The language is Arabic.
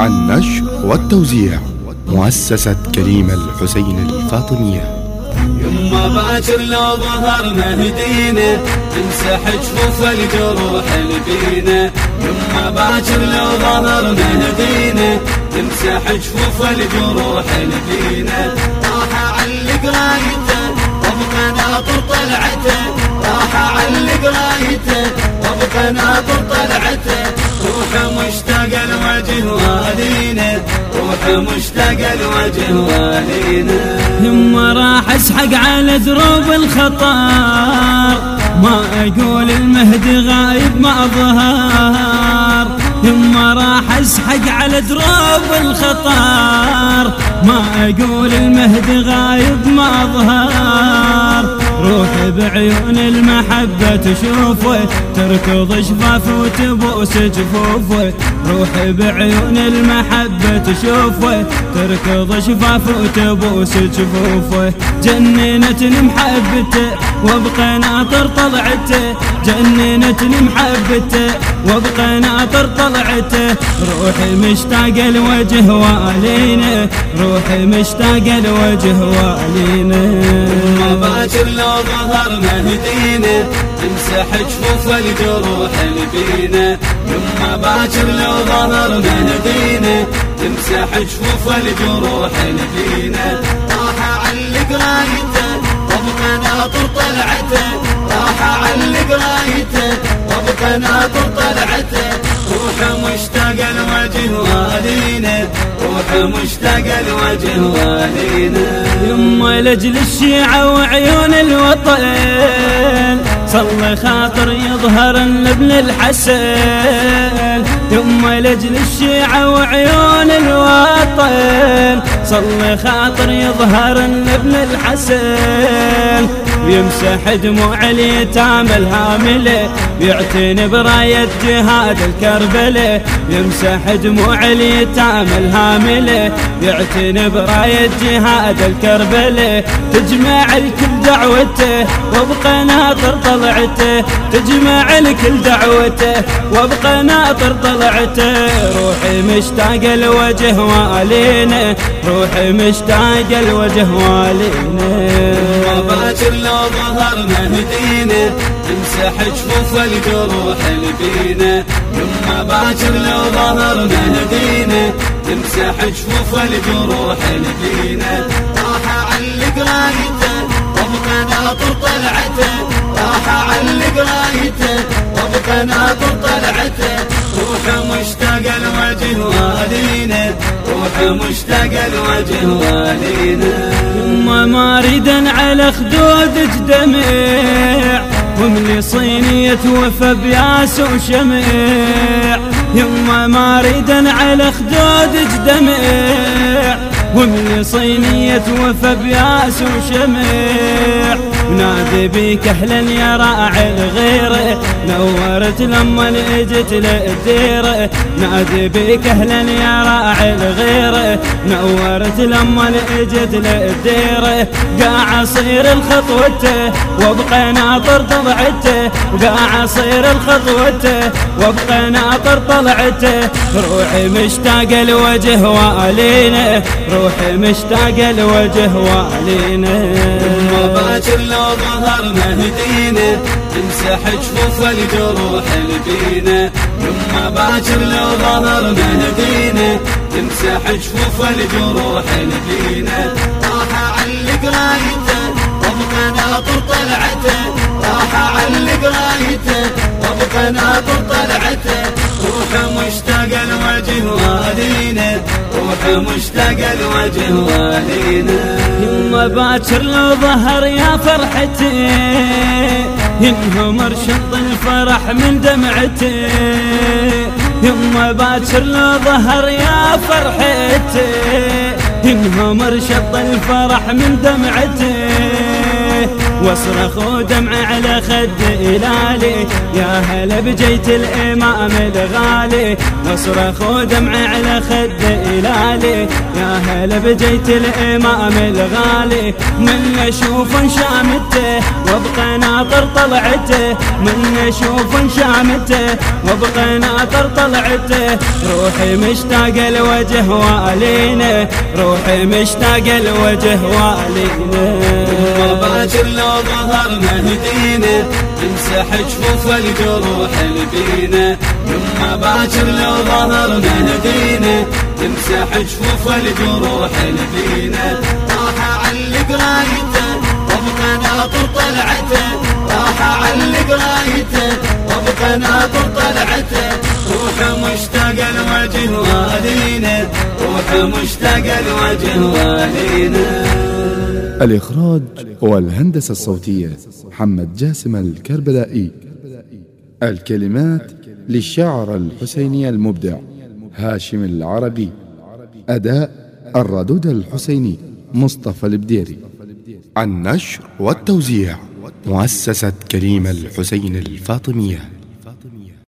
النشر والتوزيع مؤسسة كريم الحسين الفاطمية. يما باكر لو ظهر مهدينا تمسح جفوف الجروح البينا يما باكر لو ظهر مهدينا تمسح جفوف الجروح البينا مشتاق الوجه والينا ثم راح اسحق على دروب الخطر ما أقول المهدي غايب ما ظهر ثم راح اسحق على دروب الخطر ما أقول المهدي غايب ما ظهر روح بعيون المحبة تشوفه تركض شفافه وتبوس جفوفه. روح بعيون المحبة تشوفه تركض شفافه وتبوس جفوفه. جننتني محبته وابقى ناطر طلعته جننتني محبته. وابقى ناطر طلعته روحي مشتاق الوجه والينا روحي مشتاق الوجه والينا باكر لو ظهر مهدينا تمسح جفوف الجروح البينا يما باكر لو ظهر مهدينا تمسح جفوف الجروح البينا أعلق رايته وابقى ناطر طلعته راح أعلق رايته. وابقى ناطر طلعته روحه مشتاق الوجه والينا روحه مشتاق الوجه والينا يما لجل الشيعة وعيون الوطن صلى خاطر يظهر لابن الحسن. يما لجل الشيعة وعيون الوطن. صلى خاطر يظهر لابن الحسن. يمسح دموع اليتام الهاملة يعتني براية جهاد الكربلة يمسح دموع اليتام الهاملة يعتني براية جهاد الكربلة تجمع الكل دعوته وابقى ناطر طلعته. تجمع الكل دعوته وابقى ناطر طلعته. روحي مشتاق الوجه والينا روحي مشتاق الوجه والينا باكر لو ظهر مهدينا تمسح جفوف الجروح البينا. يما باكر لو ظهر مهدينا تمسح جفوف الجروح البينا. راح أعلق رايته. وابقى ناطر طلعته. راح أعلق رايته. وابقى ناطر طلعته. مشتاق الوجه والينا يما ما اريد على خدودك دمع وملي صينية وفى بياس وشمع. يما ما اريد على خدودك دمع وملي صينية وفى بياس وشمع. نادي بيك أهلا يا راعي الغيره نورت لما اجت للديره نادي بيك أهلا يا راعي الغيره نورت لما اجت للديره قاع صير الخطوته وابقى ناطر طلعته قاع صير الخطوته وابقى ناطر طلعته روحي مشتاق الوجه والينا روحي مشتاق الوجه والينا باكر لو ظهر مهدينا تمسح جفوف الجروح البينا يما باكر لو ظهر مهدينا تمسح جفوف الجروح البينا راح أعلق رايته وابقى ناطر طلعته. راح أعلق رايته وابقى ناطر طلعته. روحه مشتاق الوجه والينا روحه مشتاق الوجه والينا يما باكر لو ظهر يا فرحتي ينهمر شط الفرح من دمعتي. يما باكر لو ظهر يا فرحتي ينهمر شط الفرح من دمعتي. واصرخ ودمع على خد إلالي. يا هلا بجيت الإمام الغالي؟ واصرخ ودمع على خد إلالي. يا هلا بجيت الإمام الغالي؟ من نشوف شامته وابقى ناطر طلعته من نشوف شامته وابقى ناطر طلعته روحي مشتاق لوجه والينا روحي مشتاق لوجه والينا ظهر مهدينا تمسح جفوف الجروح البينا يما باكر لو ظهر مهدينا تمسح جفوف الجروح البينا راح علق رايته وابقى ناطر طلعته. راح علق رايته وابقى ناطر طلعته. روح مشتاق لوجه والينا روح مشتاق لوجه والينا الإخراج والهندسة الصوتية محمد جاسم الكربلائي. الكلمات للشاعر الحسيني المبدع هاشم العربي. أداء الردود الحسيني مصطفى البديري. النشر والتوزيع مؤسسة كريم الحسين الفاطمية.